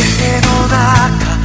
の中